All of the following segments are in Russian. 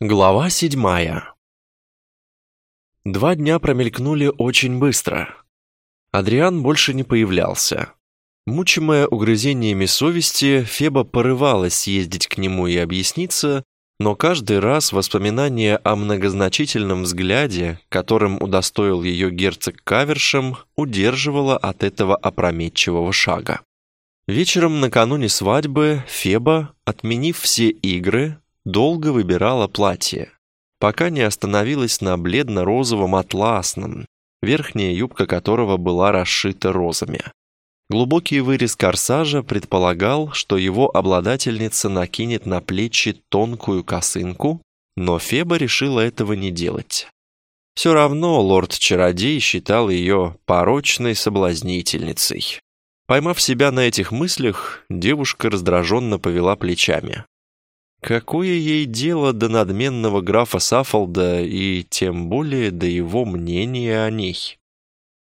Глава седьмая Два дня промелькнули очень быстро. Адриан больше не появлялся. Мучимая угрызениями совести, Феба порывалась съездить к нему и объясниться, но каждый раз воспоминание о многозначительном взгляде, которым удостоил ее герцог Кавершем, удерживало от этого опрометчивого шага. Вечером накануне свадьбы Феба, отменив все игры, долго выбирала платье, пока не остановилась на бледно-розовом атласном, верхняя юбка которого была расшита розами. Глубокий вырез корсажа предполагал, что его обладательница накинет на плечи тонкую косынку, но Феба решила этого не делать. Все равно лорд-чародей считал ее порочной соблазнительницей. Поймав себя на этих мыслях, девушка раздраженно повела плечами. Какое ей дело до надменного графа Саффолда и тем более до его мнения о ней?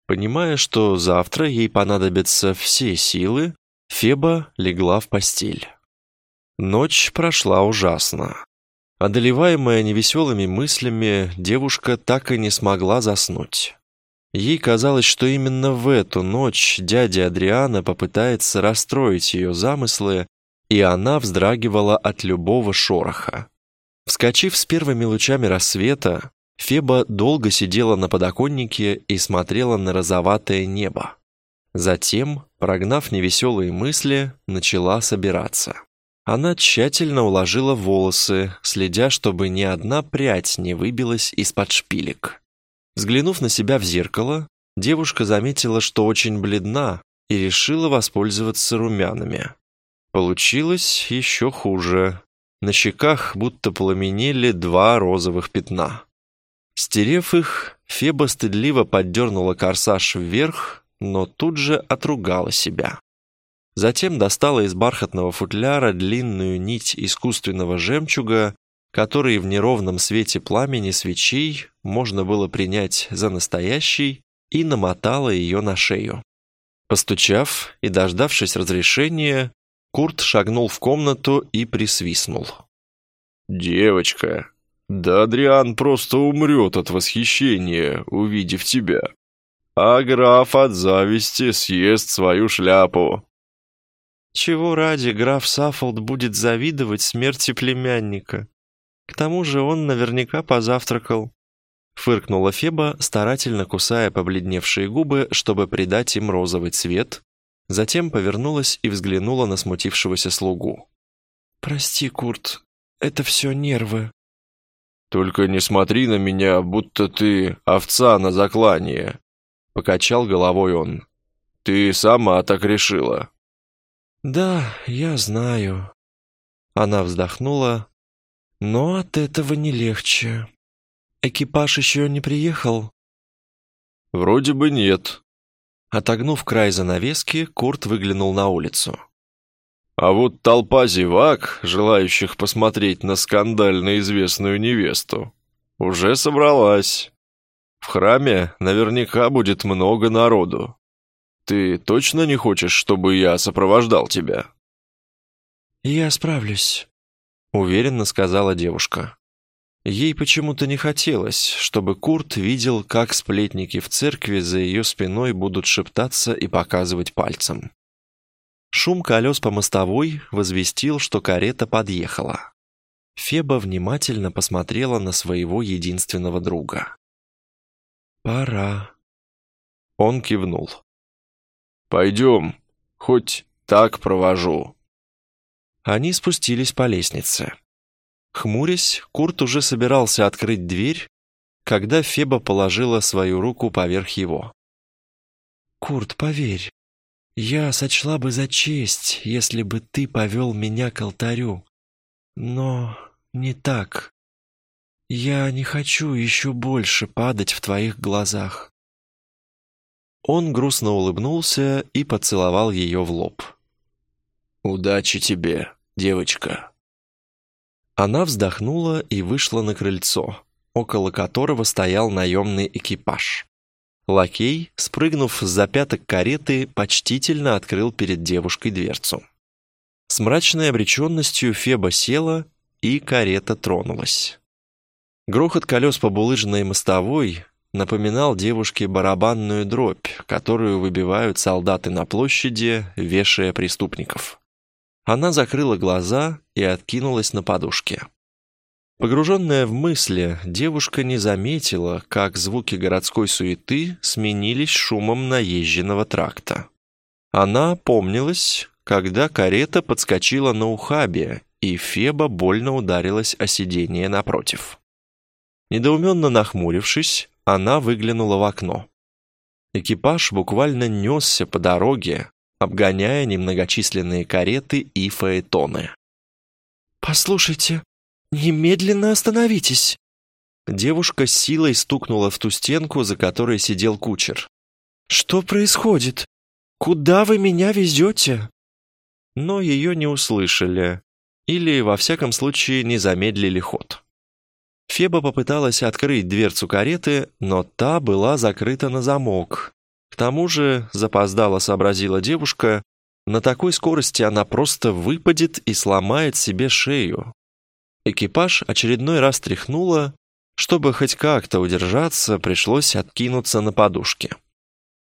Понимая, что завтра ей понадобятся все силы, Феба легла в постель. Ночь прошла ужасно. Одолеваемая невеселыми мыслями, девушка так и не смогла заснуть. Ей казалось, что именно в эту ночь дядя Адриана попытается расстроить ее замыслы и она вздрагивала от любого шороха. Вскочив с первыми лучами рассвета, Феба долго сидела на подоконнике и смотрела на розоватое небо. Затем, прогнав невеселые мысли, начала собираться. Она тщательно уложила волосы, следя, чтобы ни одна прядь не выбилась из-под шпилек. Взглянув на себя в зеркало, девушка заметила, что очень бледна, и решила воспользоваться румянами. Получилось еще хуже. На щеках будто пламенели два розовых пятна. Стерев их, Феба стыдливо поддернула корсаж вверх, но тут же отругала себя. Затем достала из бархатного футляра длинную нить искусственного жемчуга, который в неровном свете пламени свечей можно было принять за настоящий, и намотала ее на шею. Постучав и дождавшись разрешения, Курт шагнул в комнату и присвистнул. «Девочка, да Адриан просто умрет от восхищения, увидев тебя. А граф от зависти съест свою шляпу». «Чего ради граф Саффолд будет завидовать смерти племянника? К тому же он наверняка позавтракал». Фыркнула Феба, старательно кусая побледневшие губы, чтобы придать им розовый цвет, Затем повернулась и взглянула на смутившегося слугу. «Прости, Курт, это все нервы». «Только не смотри на меня, будто ты овца на заклание», — покачал головой он. «Ты сама так решила». «Да, я знаю». Она вздохнула, но от этого не легче. Экипаж еще не приехал? Вроде бы нет, Отогнув край занавески, Курт выглянул на улицу. А вот толпа зевак, желающих посмотреть на скандально известную невесту, уже собралась. В храме наверняка будет много народу. Ты точно не хочешь, чтобы я сопровождал тебя? Я справлюсь, уверенно сказала девушка. Ей почему-то не хотелось, чтобы Курт видел, как сплетники в церкви за ее спиной будут шептаться и показывать пальцем. Шум колес по мостовой возвестил, что карета подъехала. Феба внимательно посмотрела на своего единственного друга. «Пора». Он кивнул. «Пойдем, хоть так провожу». Они спустились по лестнице. Хмурясь, Курт уже собирался открыть дверь, когда Феба положила свою руку поверх его. «Курт, поверь, я сочла бы за честь, если бы ты повел меня к алтарю. Но не так. Я не хочу еще больше падать в твоих глазах». Он грустно улыбнулся и поцеловал ее в лоб. «Удачи тебе, девочка!» Она вздохнула и вышла на крыльцо, около которого стоял наемный экипаж. Лакей, спрыгнув с запяток кареты, почтительно открыл перед девушкой дверцу. С мрачной обреченностью Феба села, и карета тронулась. Грохот колес по булыжной мостовой напоминал девушке барабанную дробь, которую выбивают солдаты на площади, вешая преступников. Она закрыла глаза и откинулась на подушке. Погруженная в мысли, девушка не заметила, как звуки городской суеты сменились шумом наезженного тракта. Она помнилась, когда карета подскочила на ухабе, и Феба больно ударилась о сиденье напротив. Недоуменно нахмурившись, она выглянула в окно. Экипаж буквально несся по дороге, обгоняя немногочисленные кареты и фаэтоны. «Послушайте, немедленно остановитесь!» Девушка с силой стукнула в ту стенку, за которой сидел кучер. «Что происходит? Куда вы меня везете?» Но ее не услышали, или, во всяком случае, не замедлили ход. Феба попыталась открыть дверцу кареты, но та была закрыта на замок. К тому же, запоздала сообразила девушка, на такой скорости она просто выпадет и сломает себе шею. Экипаж очередной раз тряхнуло, чтобы хоть как-то удержаться, пришлось откинуться на подушке.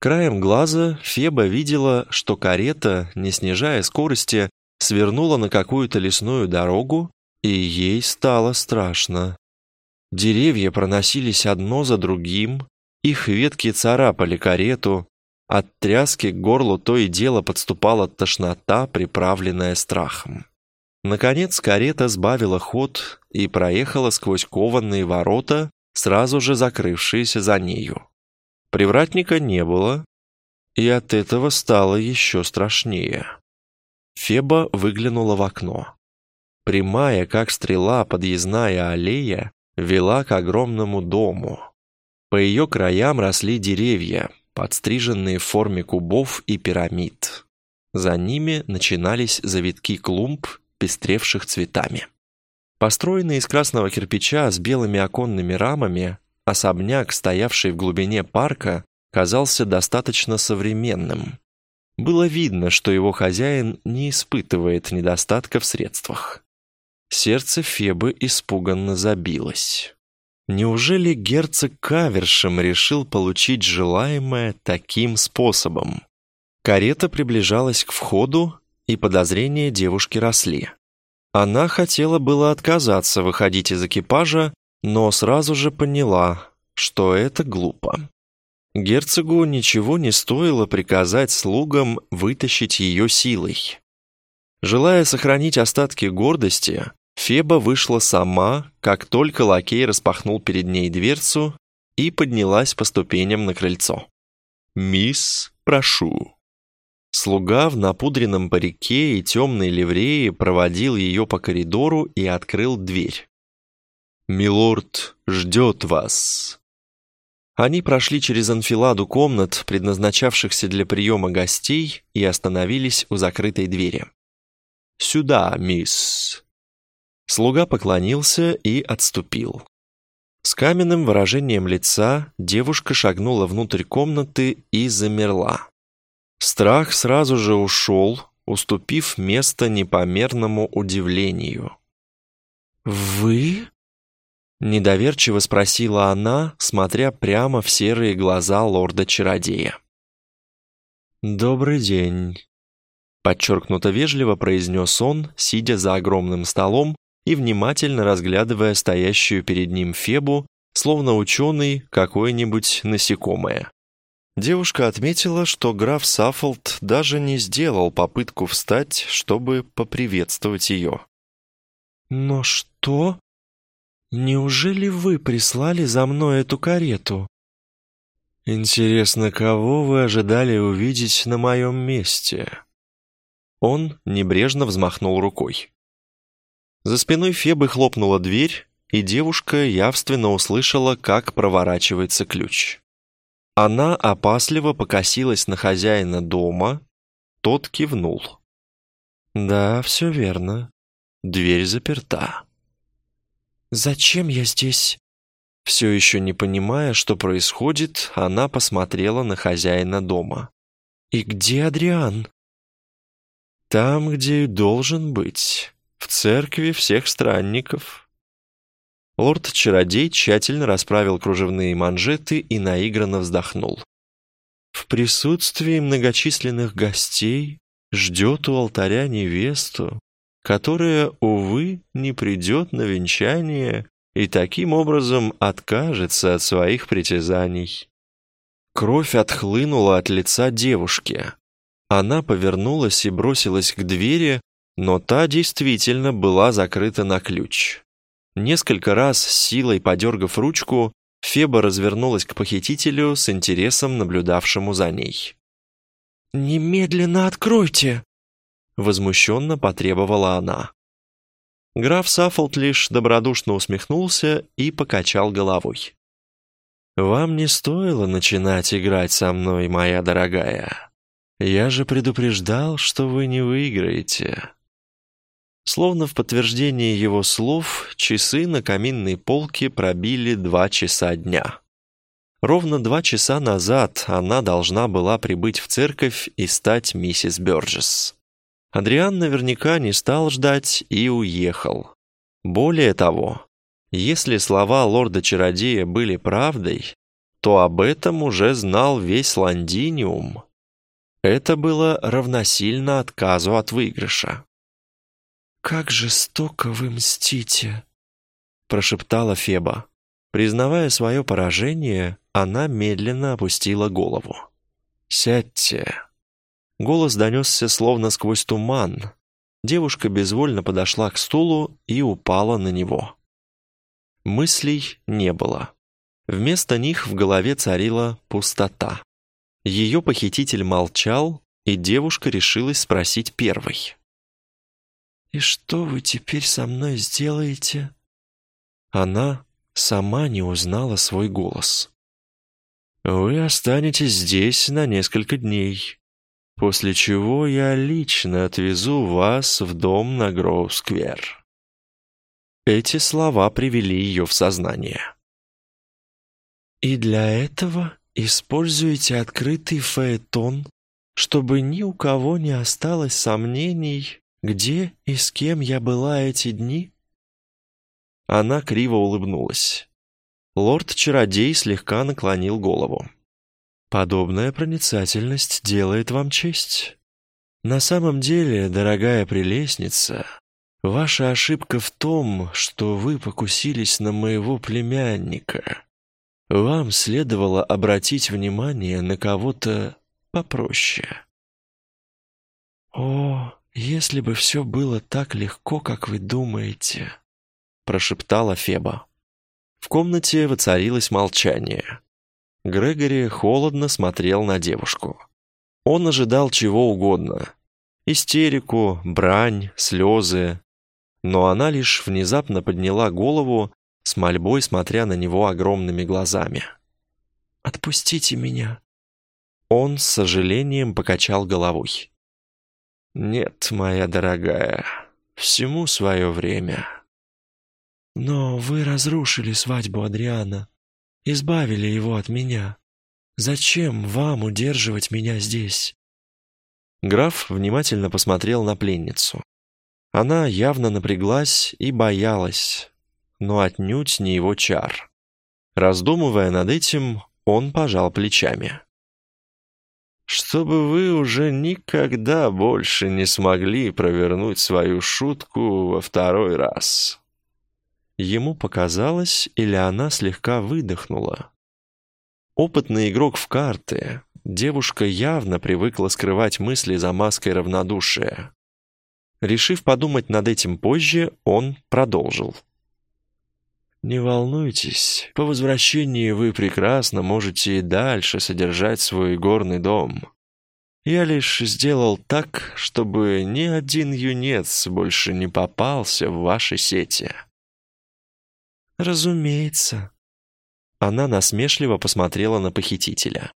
Краем глаза Феба видела, что карета, не снижая скорости, свернула на какую-то лесную дорогу, и ей стало страшно. Деревья проносились одно за другим, их ветки царапали карету, от тряски к горлу то и дело подступала тошнота, приправленная страхом. Наконец карета сбавила ход и проехала сквозь кованные ворота, сразу же закрывшиеся за нею. Привратника не было, и от этого стало еще страшнее. Феба выглянула в окно. Прямая, как стрела, подъездная аллея вела к огромному дому. По ее краям росли деревья, подстриженные в форме кубов и пирамид. За ними начинались завитки клумб, пестревших цветами. Построенный из красного кирпича с белыми оконными рамами, особняк, стоявший в глубине парка, казался достаточно современным. Было видно, что его хозяин не испытывает недостатка в средствах. Сердце Фебы испуганно забилось. Неужели герцог Кавершем решил получить желаемое таким способом? Карета приближалась к входу, и подозрения девушки росли. Она хотела было отказаться выходить из экипажа, но сразу же поняла, что это глупо. Герцогу ничего не стоило приказать слугам вытащить ее силой. Желая сохранить остатки гордости, Феба вышла сама, как только лакей распахнул перед ней дверцу и поднялась по ступеням на крыльцо. «Мисс, прошу». Слуга в напудренном парике и темной ливреи проводил ее по коридору и открыл дверь. «Милорд ждет вас». Они прошли через анфиладу комнат, предназначавшихся для приема гостей, и остановились у закрытой двери. «Сюда, мисс», Слуга поклонился и отступил. С каменным выражением лица девушка шагнула внутрь комнаты и замерла. Страх сразу же ушел, уступив место непомерному удивлению. «Вы?» — недоверчиво спросила она, смотря прямо в серые глаза лорда-чародея. «Добрый день», — подчеркнуто вежливо произнес он, сидя за огромным столом, и внимательно разглядывая стоящую перед ним Фебу, словно ученый какое-нибудь насекомое. Девушка отметила, что граф Саффолд даже не сделал попытку встать, чтобы поприветствовать ее. «Но что? Неужели вы прислали за мной эту карету?» «Интересно, кого вы ожидали увидеть на моем месте?» Он небрежно взмахнул рукой. За спиной Фебы хлопнула дверь, и девушка явственно услышала, как проворачивается ключ. Она опасливо покосилась на хозяина дома, тот кивнул. «Да, все верно. Дверь заперта». «Зачем я здесь?» Все еще не понимая, что происходит, она посмотрела на хозяина дома. «И где Адриан?» «Там, где и должен быть», в церкви всех странников. Лорд-чародей тщательно расправил кружевные манжеты и наигранно вздохнул. В присутствии многочисленных гостей ждет у алтаря невесту, которая, увы, не придет на венчание и таким образом откажется от своих притязаний. Кровь отхлынула от лица девушки. Она повернулась и бросилась к двери, но та действительно была закрыта на ключ. Несколько раз, силой подергав ручку, Феба развернулась к похитителю с интересом, наблюдавшему за ней. «Немедленно откройте!» Возмущенно потребовала она. Граф Саффолд лишь добродушно усмехнулся и покачал головой. «Вам не стоило начинать играть со мной, моя дорогая. Я же предупреждал, что вы не выиграете». Словно в подтверждение его слов, часы на каминной полке пробили два часа дня. Ровно два часа назад она должна была прибыть в церковь и стать миссис Бёрджес. Адриан наверняка не стал ждать и уехал. Более того, если слова лорда-чародея были правдой, то об этом уже знал весь Лондиниум. Это было равносильно отказу от выигрыша. «Как жестоко вы мстите!» прошептала Феба. Признавая свое поражение, она медленно опустила голову. «Сядьте!» Голос донесся словно сквозь туман. Девушка безвольно подошла к стулу и упала на него. Мыслей не было. Вместо них в голове царила пустота. Ее похититель молчал, и девушка решилась спросить первой. «И что вы теперь со мной сделаете?» Она сама не узнала свой голос. «Вы останетесь здесь на несколько дней, после чего я лично отвезу вас в дом на Гроу-сквер». Эти слова привели ее в сознание. «И для этого используете открытый фаэтон, чтобы ни у кого не осталось сомнений, где и с кем я была эти дни?» Она криво улыбнулась. Лорд-чародей слегка наклонил голову. «Подобная проницательность делает вам честь. На самом деле, дорогая прелестница, ваша ошибка в том, что вы покусились на моего племянника. Вам следовало обратить внимание на кого-то попроще». «О, если бы все было так легко, как вы думаете», — прошептала Феба. В комнате воцарилось молчание. Грегори холодно смотрел на девушку. Он ожидал чего угодно. Истерику, брань, слезы. Но она лишь внезапно подняла голову, с мольбой смотря на него огромными глазами. «Отпустите меня». Он с сожалением покачал головой. «Нет, моя дорогая, всему свое время». «Но вы разрушили свадьбу Адриана, избавили его от меня. Зачем вам удерживать меня здесь?» Граф внимательно посмотрел на пленницу. Она явно напряглась и боялась, но отнюдь не его чар. Раздумывая над этим, он пожал плечами чтобы вы уже никогда больше не смогли провернуть свою шутку во второй раз». Ему показалось, или она слегка выдохнула. Опытный игрок в карты, девушка явно привыкла скрывать мысли за маской равнодушия. Решив подумать над этим позже, он продолжил. «Не волнуйтесь, по возвращении вы прекрасно можете и дальше содержать свой горный дом. Я лишь сделал так, чтобы ни один юнец больше не попался в ваши сети». «Разумеется». Она насмешливо посмотрела на похитителя.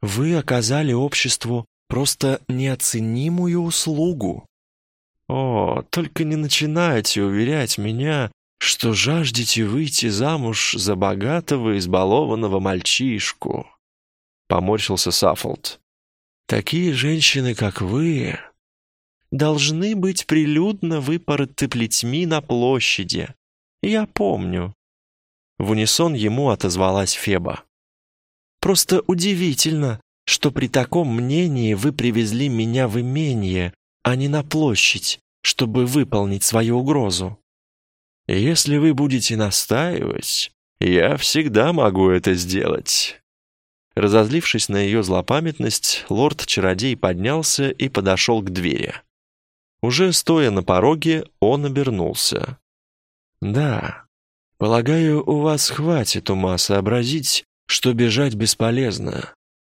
«Вы оказали обществу просто неоценимую услугу». «О, только не начинайте уверять меня, что жаждете выйти замуж за богатого избалованного мальчишку», — поморщился Саффолд. «Такие женщины, как вы, должны быть прилюдно выпороты плетьми на площади. Я помню, В унисон ему отозвалась Феба. «Просто удивительно, что при таком мнении вы привезли меня в имение, а не на площадь, чтобы выполнить свою угрозу». «Если вы будете настаивать, я всегда могу это сделать». Разозлившись на ее злопамятность, лорд-чародей поднялся и подошел к двери. Уже стоя на пороге, он обернулся. «Да, полагаю, у вас хватит ума сообразить, что бежать бесполезно.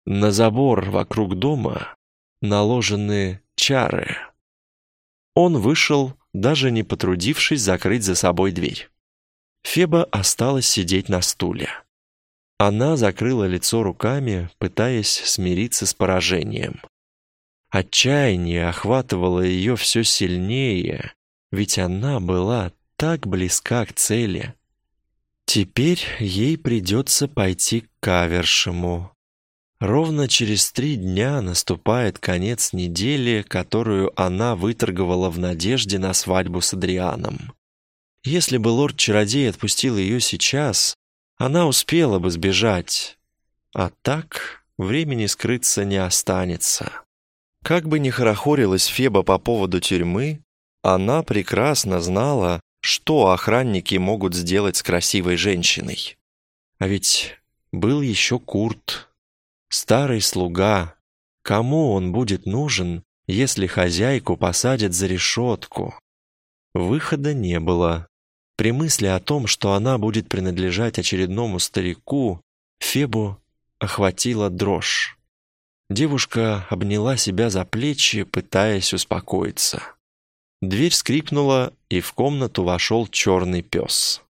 На забор вокруг дома наложены чары». Он вышел, даже не потрудившись закрыть за собой дверь. Феба осталась сидеть на стуле. Она закрыла лицо руками, пытаясь смириться с поражением. Отчаяние охватывало ее все сильнее, ведь она была так близка к цели. Теперь ей придется пойти к кавершему. Ровно через три дня наступает конец недели, которую она выторговала в надежде на свадьбу с Адрианом. Если бы лорд-чародей отпустил ее сейчас, она успела бы сбежать. А так времени скрыться не останется. Как бы ни хорохорилась Феба по поводу тюрьмы, она прекрасно знала, что охранники могут сделать с красивой женщиной. А ведь был еще Курт, старый слуга. Кому он будет нужен, если хозяйку посадят за решетку? Выхода не было. При мысли о том, что она будет принадлежать очередному старику, Фебу охватила дрожь. Девушка обняла себя за плечи, пытаясь успокоиться. Дверь скрипнула, и в комнату вошел черный пес.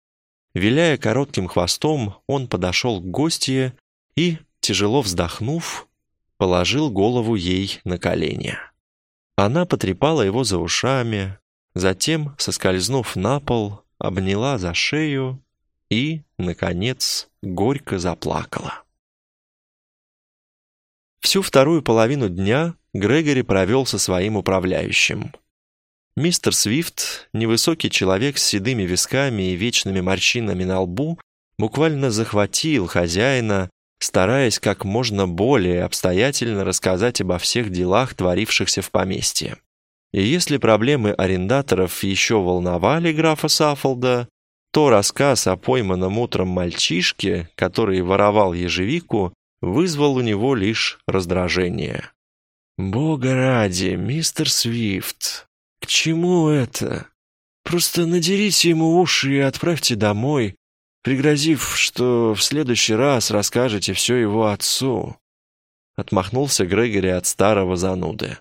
Виляя коротким хвостом, он подошел к гостье и, тяжело вздохнув, положил голову ей на колени. Она потрепала его за ушами, затем, соскользнув на пол, обняла за шею и, наконец, горько заплакала. Всю вторую половину дня Грегори провел со своим управляющим. Мистер Свифт, невысокий человек с седыми висками и вечными морщинами на лбу, буквально захватил хозяина, стараясь как можно более обстоятельно рассказать обо всех делах, творившихся в поместье. И если проблемы арендаторов еще волновали графа Саффолда, то рассказ о пойманном утром мальчишке, который воровал ежевику, вызвал у него лишь раздражение. «Бога ради, мистер Свифт, к чему это? Просто надерите ему уши и отправьте домой, пригрозив, что в следующий раз расскажете все его отцу». Отмахнулся Грегори от старого зануды.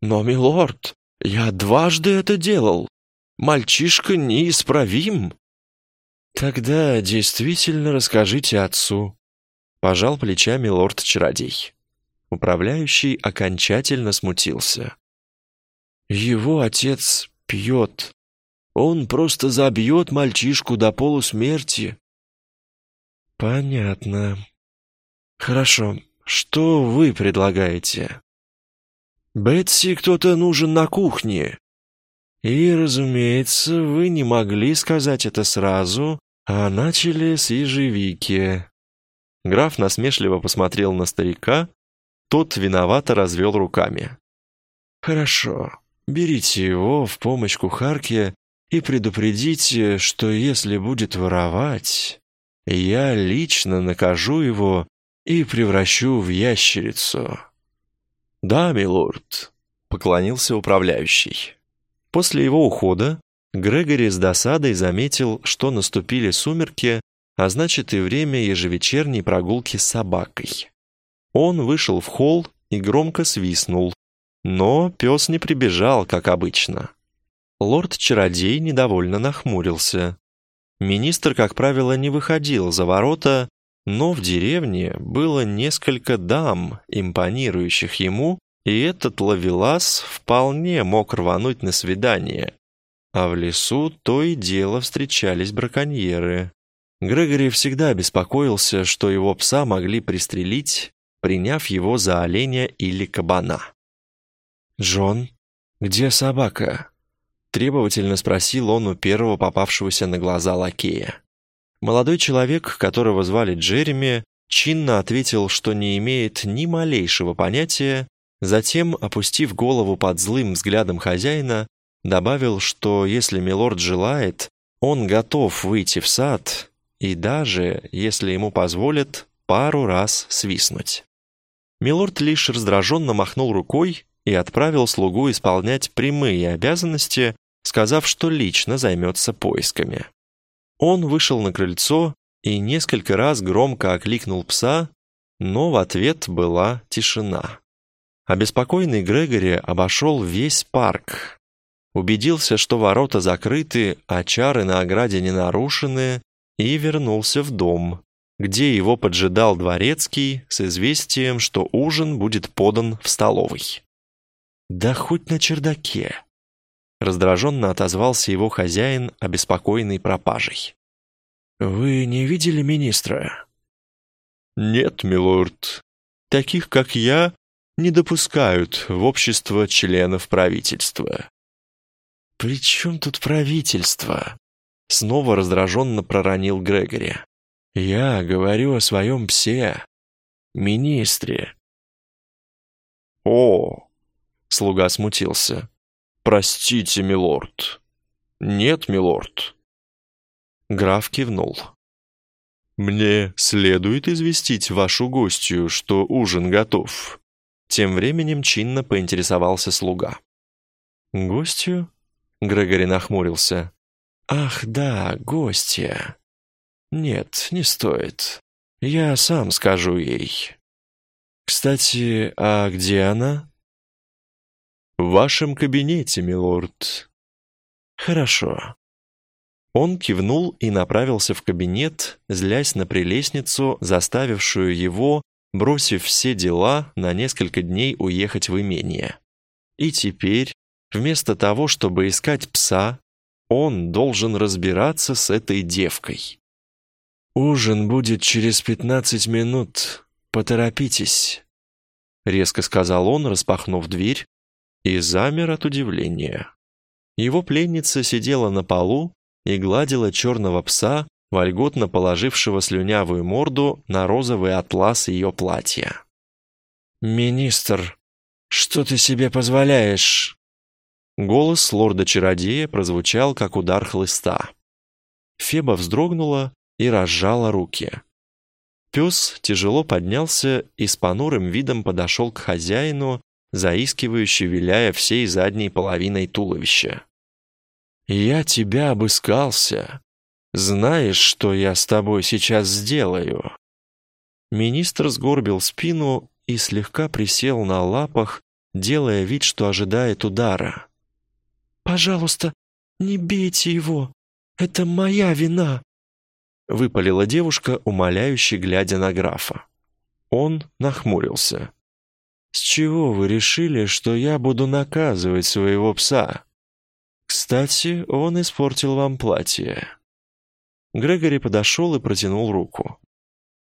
«Но, милорд, я дважды это делал. Мальчишка неисправим». «Тогда действительно расскажите отцу», Пожал плечами лорд-чародей. Управляющий окончательно смутился. «Его отец пьет. Он просто забьет мальчишку до полусмерти». «Понятно. Хорошо. Что вы предлагаете?» «Бетси кто-то нужен на кухне». «И, разумеется, вы не могли сказать это сразу, а начали с ежевики. Граф насмешливо посмотрел на старика, тот виновато развел руками. «Хорошо, берите его в помощь кухарке и предупредите, что если будет воровать, я лично накажу его и превращу в ящерицу». «Да, милорд», — поклонился управляющий. После его ухода Грегори с досадой заметил, что наступили сумерки, а значит и время ежевечерней прогулки с собакой. Он вышел в холл и громко свистнул, но пес не прибежал, как обычно. Лорд-чародей недовольно нахмурился. Министр, как правило, не выходил за ворота, но в деревне было несколько дам, импонирующих ему, и этот ловелас вполне мог рвануть на свидание. А в лесу то и дело встречались браконьеры. Грегори всегда беспокоился, что его пса могли пристрелить, приняв его за оленя или кабана. «Джон, где собака?» Требовательно спросил он у первого попавшегося на глаза лакея. Молодой человек, которого звали Джереми, чинно ответил, что не имеет ни малейшего понятия, затем, опустив голову под злым взглядом хозяина, добавил, что если милорд желает, он готов выйти в сад и даже, если ему позволят, пару раз свистнуть. Милорд лишь раздраженно махнул рукой и отправил слугу исполнять прямые обязанности, сказав, что лично займется поисками. Он вышел на крыльцо и несколько раз громко окликнул пса, но в ответ была тишина. Обеспокоенный Грегори обошел весь парк, убедился, что ворота закрыты, а чары на ограде не нарушены, и вернулся в дом, где его поджидал дворецкий с известием, что ужин будет подан в столовой. «Да хоть на чердаке», Раздраженно отозвался его хозяин, обеспокоенный пропажей. «Вы не видели министра?» «Нет, милорд. Таких, как я, не допускают в общество членов правительства». «При чем тут правительство?» Снова раздраженно проронил Грегори. «Я говорю о своем псе, министре». «О!» — слуга смутился. «Простите, милорд». «Нет, милорд». Граф кивнул. «Мне следует известить вашу гостью, что ужин готов». Тем временем чинно поинтересовался слуга. «Гостью?» Грегори нахмурился. «Ах, да, гостья. Нет, не стоит. Я сам скажу ей. Кстати, а где она?» «В вашем кабинете, милорд». «Хорошо». Он кивнул и направился в кабинет, злясь на прелестницу, заставившую его, бросив все дела, на несколько дней уехать в имение. И теперь, вместо того, чтобы искать пса, он должен разбираться с этой девкой. «Ужин будет через пятнадцать минут. Поторопитесь», — резко сказал он, распахнув дверь, и замер от удивления. Его пленница сидела на полу и гладила черного пса, вольготно положившего слюнявую морду на розовый атлас ее платья. «Министр, что ты себе позволяешь?» Голос лорда-чародея прозвучал, как удар хлыста. Феба вздрогнула и разжала руки. Пес тяжело поднялся и с понурым видом подошел к хозяину, заискивающе виляя всей задней половиной туловища. «Я тебя обыскался. Знаешь, что я с тобой сейчас сделаю?» Министр сгорбил спину и слегка присел на лапах, делая вид, что ожидает удара. «Пожалуйста, не бейте его. Это моя вина!» Выпалила девушка, умоляюще глядя на графа. Он нахмурился. С чего вы решили, что я буду наказывать своего пса? Кстати, он испортил вам платье. Грегори подошел и протянул руку.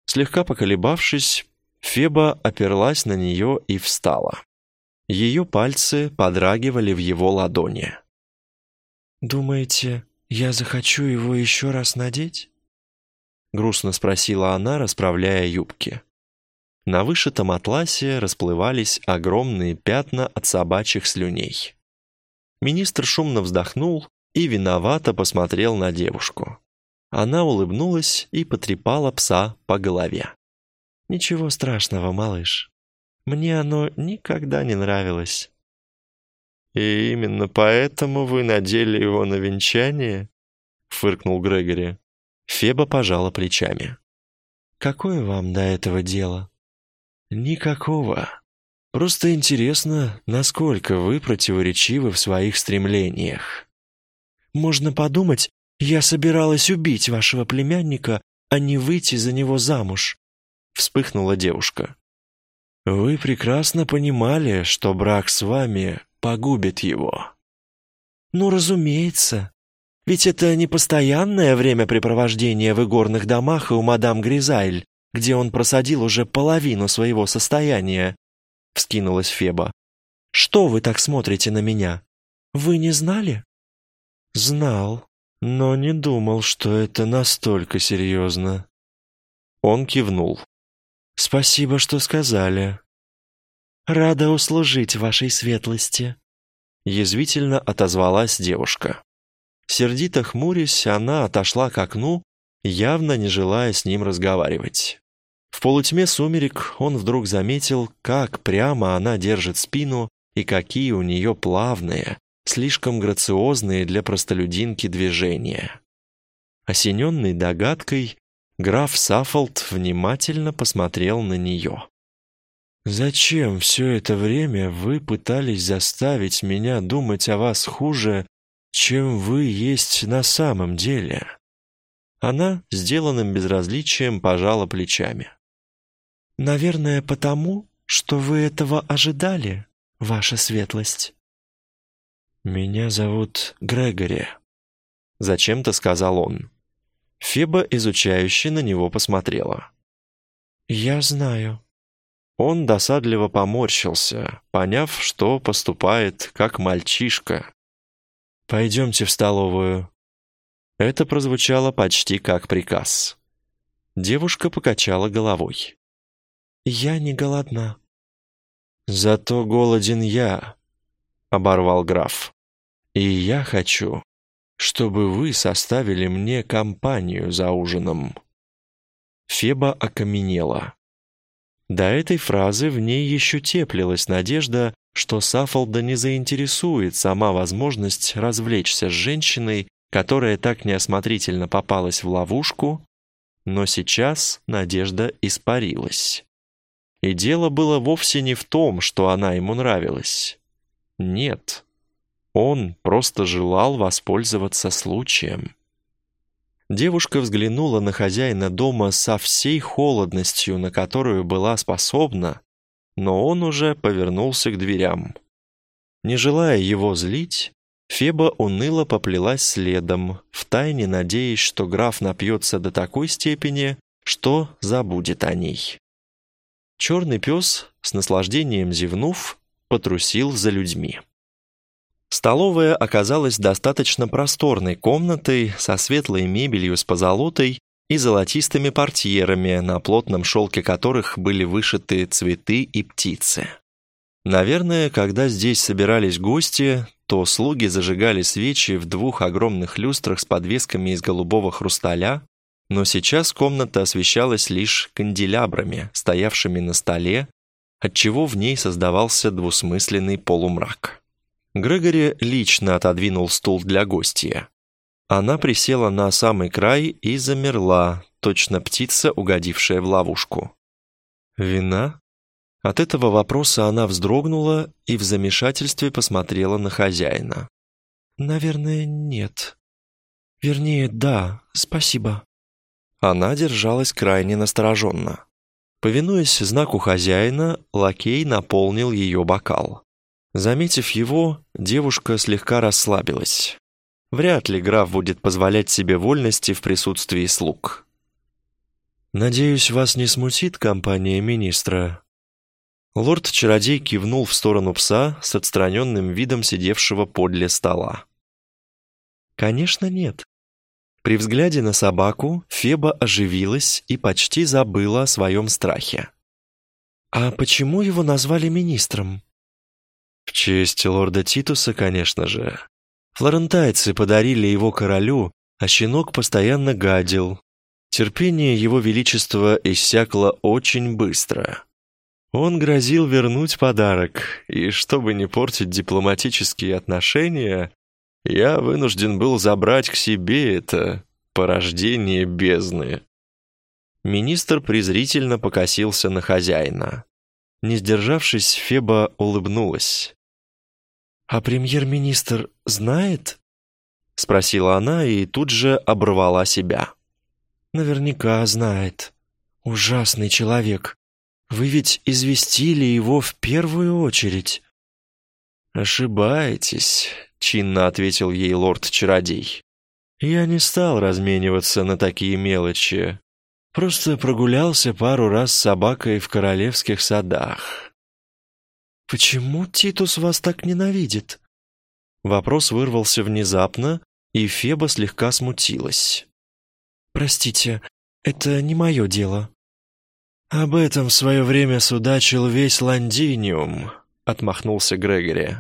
Слегка поколебавшись, Феба оперлась на нее и встала. Ее пальцы подрагивали в его ладони. «Думаете, я захочу его еще раз надеть?» Грустно спросила она, расправляя юбки. На вышитом атласе расплывались огромные пятна от собачьих слюней. Министр шумно вздохнул и виновато посмотрел на девушку. Она улыбнулась и потрепала пса по голове. «Ничего страшного, малыш. Мне оно никогда не нравилось». «И именно поэтому вы надели его на венчание?» — фыркнул Грегори. Феба пожала плечами. «Какое вам до этого дело?» «Никакого. Просто интересно, насколько вы противоречивы в своих стремлениях. Можно подумать, я собиралась убить вашего племянника, а не выйти за него замуж», — вспыхнула девушка. «Вы прекрасно понимали, что брак с вами погубит его». «Ну, разумеется. Ведь это не постоянное времяпрепровождение в игорных домах и у мадам Гризайль, где он просадил уже половину своего состояния», — вскинулась Феба. «Что вы так смотрите на меня? Вы не знали?» «Знал. но не думал, что это настолько серьезно». Он кивнул. «Спасибо, что сказали». «Рада услужить вашей светлости», — язвительно отозвалась девушка. Сердито хмурясь, она отошла к окну, явно не желая с ним разговаривать. В полутьме сумерек он вдруг заметил, как прямо она держит спину и какие у нее плавные, слишком грациозные для простолюдинки движения. Осененный догадкой, граф Саффолд внимательно посмотрел на нее. «Зачем все это время вы пытались заставить меня думать о вас хуже, чем вы есть на самом деле?» Она, сделанным безразличием, пожала плечами. «Наверное, потому, что вы этого ожидали, ваша светлость». «Меня зовут Грегори», — зачем-то сказал он. Феба, изучающе, на него посмотрела. «Я знаю». Он досадливо поморщился, поняв, что поступает как мальчишка. «Пойдемте в столовую». Это прозвучало почти как приказ. Девушка покачала головой. «Я не голодна». «Зато голоден я», — оборвал граф. «И я хочу, чтобы вы составили мне компанию за ужином». Феба окаменела. До этой фразы в ней еще теплилась надежда, что Саффолда не заинтересует сама возможность развлечься с женщиной, которая так неосмотрительно попалась в ловушку, но сейчас надежда испарилась. И дело было вовсе не в том, что она ему нравилась. Нет, он просто желал воспользоваться случаем. Девушка взглянула на хозяина дома со всей холодностью, на которую была способна, но он уже повернулся к дверям. Не желая его злить, Феба уныло поплелась следом, втайне надеясь, что граф напьется до такой степени, что забудет о ней. Черный пес, с наслаждением зевнув, потрусил за людьми. Столовая оказалась достаточно просторной комнатой со светлой мебелью с позолотой и золотистыми портьерами, на плотном шелке которых были вышиты цветы и птицы. Наверное, когда здесь собирались гости, то слуги зажигали свечи в двух огромных люстрах с подвесками из голубого хрусталя, но сейчас комната освещалась лишь канделябрами, стоявшими на столе, отчего в ней создавался двусмысленный полумрак. Грегори лично отодвинул стул для гостья. Она присела на самый край и замерла, точно птица, угодившая в ловушку. «Вина?» От этого вопроса она вздрогнула и в замешательстве посмотрела на хозяина. «Наверное, нет. Вернее, да, спасибо». Она держалась крайне настороженно. Повинуясь знаку хозяина, лакей наполнил ее бокал. Заметив его, девушка слегка расслабилась. Вряд ли граф будет позволять себе вольности в присутствии слуг. «Надеюсь, вас не смутит компания министра?» Лорд-чародей кивнул в сторону пса с отстраненным видом сидевшего подле стола. «Конечно нет. При взгляде на собаку Феба оживилась и почти забыла о своем страхе. «А почему его назвали министром?» «В честь лорда Титуса, конечно же. Флорентайцы подарили его королю, а щенок постоянно гадил. Терпение его величества иссякло очень быстро». Он грозил вернуть подарок, и чтобы не портить дипломатические отношения, я вынужден был забрать к себе это порождение бездны. Министр презрительно покосился на хозяина. Не сдержавшись, Феба улыбнулась. «А премьер-министр знает?» — спросила она и тут же оборвала себя. «Наверняка знает. Ужасный человек. Вы ведь известили его в первую очередь». «Ошибаетесь», чинно ответил ей лорд-чародей. Я не стал размениваться на такие мелочи. Просто прогулялся пару раз с собакой в королевских садах. «Почему Титус вас так ненавидит?» Вопрос вырвался внезапно, и Феба слегка смутилась. «Простите, это не мое дело». «Об этом в свое время судачил весь Лондиниум», — отмахнулся Грегори.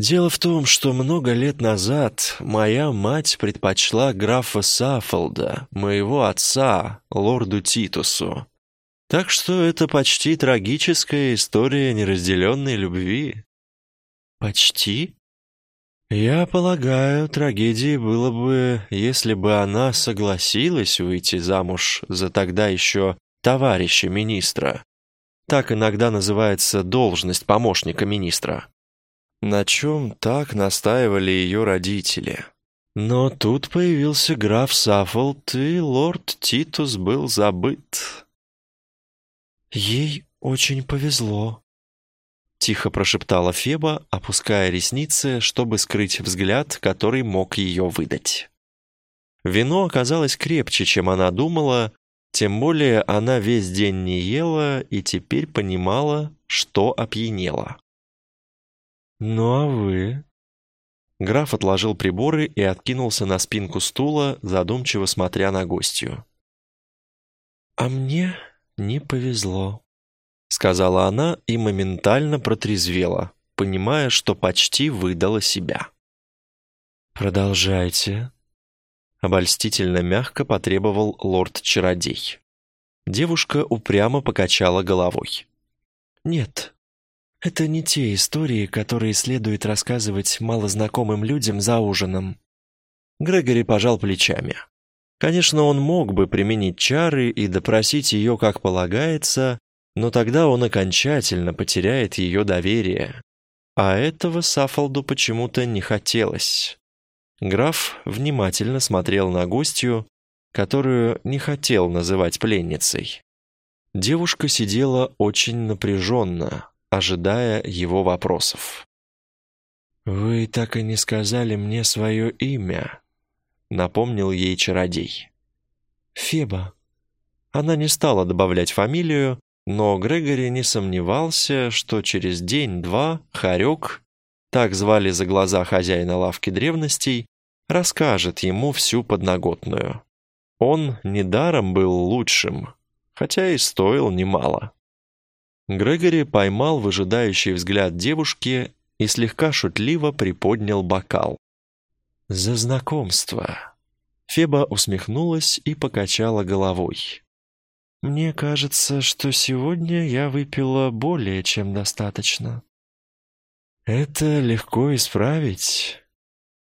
«Дело в том, что много лет назад моя мать предпочла графа Саффолда, моего отца, лорду Титусу. Так что это почти трагическая история неразделенной любви». «Почти?» «Я полагаю, трагедией было бы, если бы она согласилась выйти замуж за тогда еще товарища министра. Так иногда называется должность помощника министра. На чем так настаивали ее родители. Но тут появился граф Саффолд, и лорд Титус был забыт. «Ей очень повезло», Тихо прошептала Феба, опуская ресницы, чтобы скрыть взгляд, который мог ее выдать. Вино оказалось крепче, чем она думала, тем более она весь день не ела и теперь понимала, что опьянела. «Ну а вы?» Граф отложил приборы и откинулся на спинку стула, задумчиво смотря на гостью. «А мне не повезло», сказала она и моментально протрезвела, понимая, что почти выдала себя. «Продолжайте», — обольстительно мягко потребовал лорд-чародей. Девушка упрямо покачала головой. «Нет, это не те истории, которые следует рассказывать малознакомым людям за ужином». Грегори пожал плечами. Конечно, он мог бы применить чары и допросить ее, как полагается, но тогда он окончательно потеряет ее доверие. А этого Сафолду почему-то не хотелось. Граф внимательно смотрел на гостью, которую не хотел называть пленницей. Девушка сидела очень напряженно, ожидая его вопросов. «Вы так и не сказали мне свое имя», — напомнил ей чародей. «Феба». Она не стала добавлять фамилию, но Грегори не сомневался, что через день-два Харек, так звали за глаза хозяина лавки древностей, расскажет ему всю подноготную. Он недаром был лучшим, хотя и стоил немало. Грегори поймал выжидающий взгляд девушки и слегка шутливо приподнял бокал. «За знакомство!» Феба усмехнулась и покачала головой. Мне кажется, что сегодня я выпила более чем достаточно. Это легко исправить.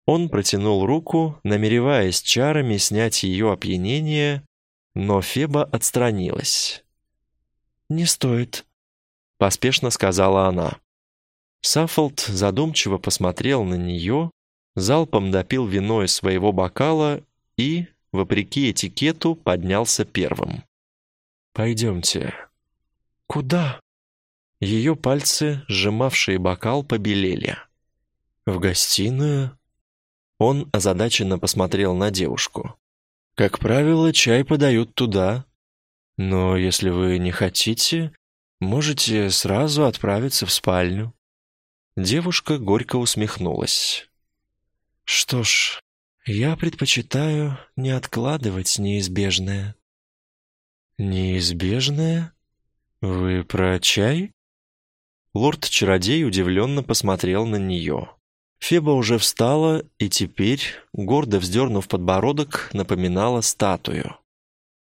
Он протянул руку, намереваясь чарами снять ее опьянение, но Феба отстранилась. «Не стоит», — поспешно сказала она. Саффолд задумчиво посмотрел на нее, залпом допил вино из своего бокала и, вопреки этикету, поднялся первым. «Пойдемте». «Куда?» Ее пальцы, сжимавшие бокал, побелели. «В гостиную?» Он озадаченно посмотрел на девушку. «Как правило, чай подают туда. Но если вы не хотите, можете сразу отправиться в спальню». Девушка горько усмехнулась. «Что ж, я предпочитаю не откладывать неизбежное». «Неизбежное? Вы про чай?» Лорд-чародей удивленно посмотрел на нее. Феба уже встала и теперь, гордо вздернув подбородок, напоминала статую.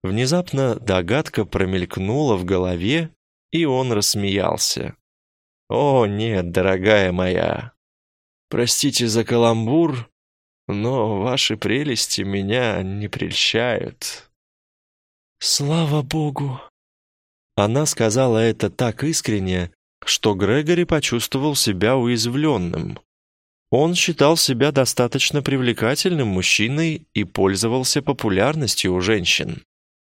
Внезапно догадка промелькнула в голове, и он рассмеялся. «О, нет, дорогая моя, простите за каламбур, но ваши прелести меня не прельщают». «Слава Богу!» Она сказала это так искренне, что Грегори почувствовал себя уязвленным. Он считал себя достаточно привлекательным мужчиной и пользовался популярностью у женщин.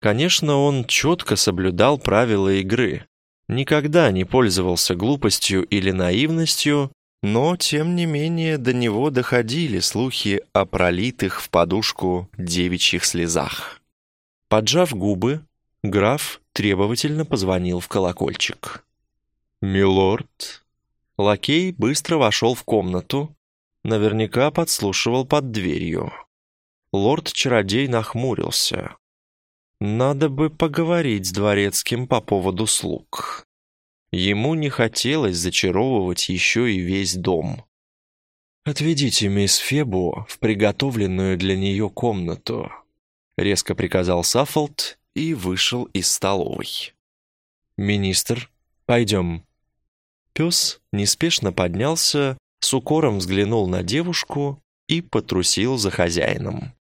Конечно, он четко соблюдал правила игры, никогда не пользовался глупостью или наивностью, но, тем не менее, до него доходили слухи о пролитых в подушку девичьих слезах. Поджав губы, граф требовательно позвонил в колокольчик. «Милорд!» Лакей быстро вошел в комнату, Наверняка подслушивал под дверью. Лорд-чародей нахмурился. Надо бы поговорить с дворецким по поводу слуг. Ему не хотелось зачаровывать еще и весь дом. «Отведите мисс Фебу в приготовленную для нее комнату», — резко приказал Саффолд и вышел из столовой. «Министр, пойдем». Пес неспешно поднялся, с укором взглянул на девушку и потрусил за хозяином.